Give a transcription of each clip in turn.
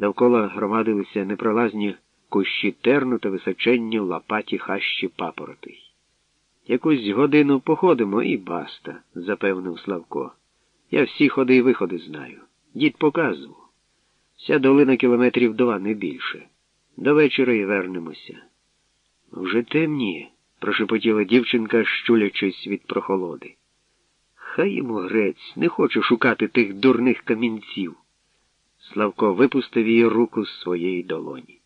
Довкола громадилися непролазні кущі терну та височенні лопаті хащі папоротей. Якусь годину походимо і баста, запевнив Славко. Я всі ходи і виходи знаю. Дід показував. Вся долина кілометрів два, не більше. До вечора й вернемося. Вже темніє, прошепотіла дівчинка, щулячись від прохолоди. Хай йому грець, не хочу шукати тих дурних камінців. Славко випустив її руку з своєї долоні.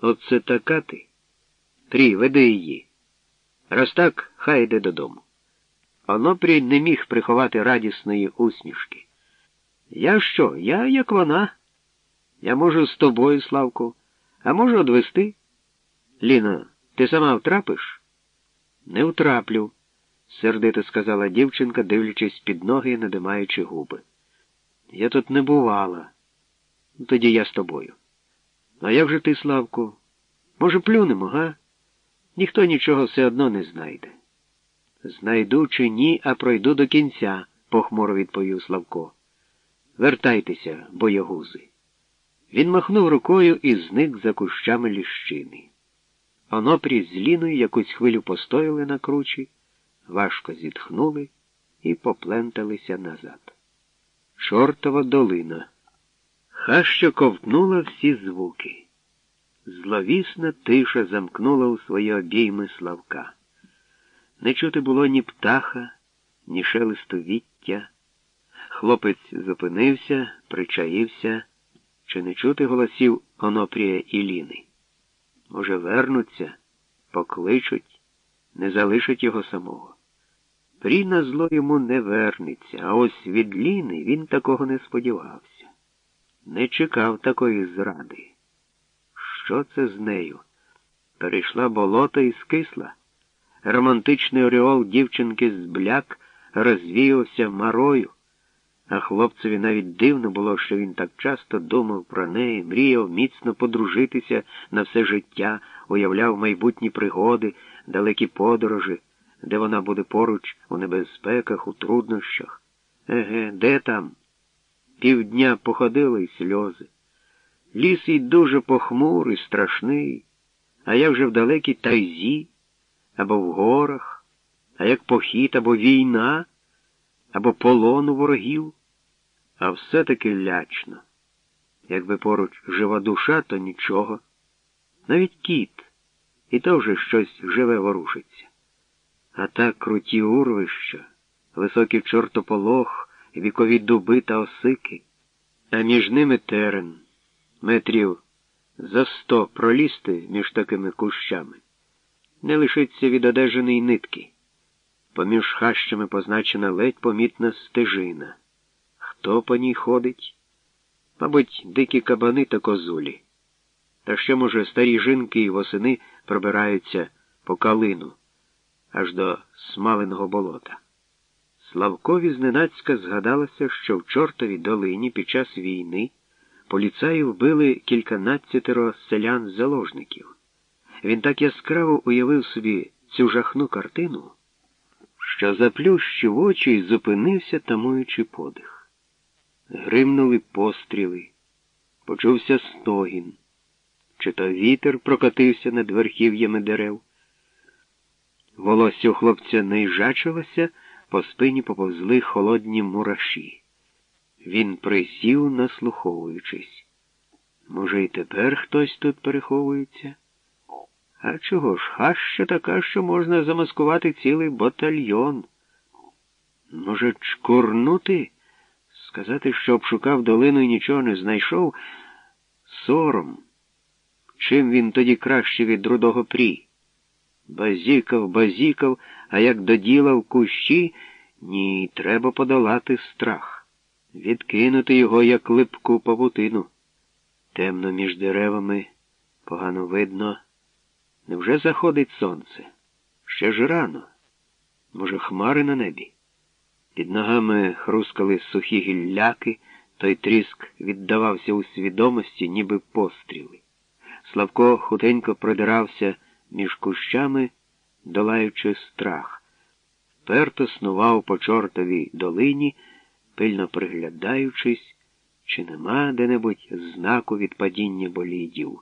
Оце така ти? Трі, веди її. Раз так, хай йде додому. Онопрій не міг приховати радісної усмішки. Я що? Я як вона? Я можу з тобою, Славку, а можу одвести. Ліна, ти сама втрапиш? Не втраплю, сердито сказала дівчинка, дивлячись під ноги і надимаючи губи. Я тут не бувала. Тоді я з тобою. А як же ти, Славку? Може, плюнемо, га? Ніхто нічого все одно не знайде. Знайду чи ні, а пройду до кінця, похмуро відповів Славко. Вертайтеся, боягузи. Він махнув рукою і зник за кущами ліщини. Онопрі з Ліною якусь хвилю постояли на кручі, важко зітхнули і попленталися назад. Чортова долина. Хащо ковтнула всі звуки. Зловісна тиша замкнула у свої обійми Славка. Не чути було ні птаха, ні шелесту віття. Хлопець зупинився, причаївся, чи не чути голосів Онопрія і Ліни. Може, вернуться, покличуть, не залишать його самого. Прі на зло йому не вернеться, а ось від Ліни він такого не сподівався. Не чекав такої зради. Що це з нею? Перейшла болото і скисла. Романтичний ореол дівчинки з бляк розвіявся марою, а хлопцеві навіть дивно було, що він так часто думав про неї, мріяв міцно подружитися на все життя, уявляв майбутні пригоди, далекі подорожі, де вона буде поруч у небезпеках, у труднощах. Еге, де там? Півдня походили й сльози. Ліс і дуже похмурий, страшний, а як же в далекій тайзі, або в горах, а як похід, або війна, або полон у ворогів, а все-таки лячно. Якби поруч жива душа, то нічого. Навіть кіт, і то вже щось живе ворушиться. А так круті урвища, високий чортополох, вікові дуби та осики, а між ними терен метрів за сто пролізти між такими кущами, не лишиться від одежаної нитки. Поміж хащами позначена ледь помітна стежина. Хто по ній ходить? Мабуть, дикі кабани та козулі. Та ще, може, старі жінки і восени пробираються по калину аж до смаленого болота. Славкові зненацька згадалося, що в Чортовій долині під час війни поліцаї вбили кільканадцятеро селян-заложників. Він так яскраво уявив собі цю жахну картину, що заплющив очі і зупинився, тамуючи подих. Гримнули постріли, почувся стогін, чи то вітер прокотився над верхів'ями дерев. Волосся у хлопця не їжачилося, по спині поповзли холодні мураші. Він присів, наслуховуючись. Може, і тепер хтось тут переховується? А чого ж, хаща така, що можна замаскувати цілий батальйон? Може, чкурнути? Сказати, що обшукав долину і нічого не знайшов? Сором. Чим він тоді краще від рудого прі? Базікав, базікав, а як до діла в кущі, ні, треба подолати страх відкинути його, як липку павутину. Темно між деревами, погано видно. Невже заходить сонце? Ще ж рано. Може, хмари на небі? Під ногами хрускали сухі гілляки, той тріск віддавався у свідомості, ніби постріли. Славко хутенько продирався між кущами, долаючи страх. Перто снував по чортовій долині пильно приглядаючись, чи нема де-небудь знаку від падіння болідів.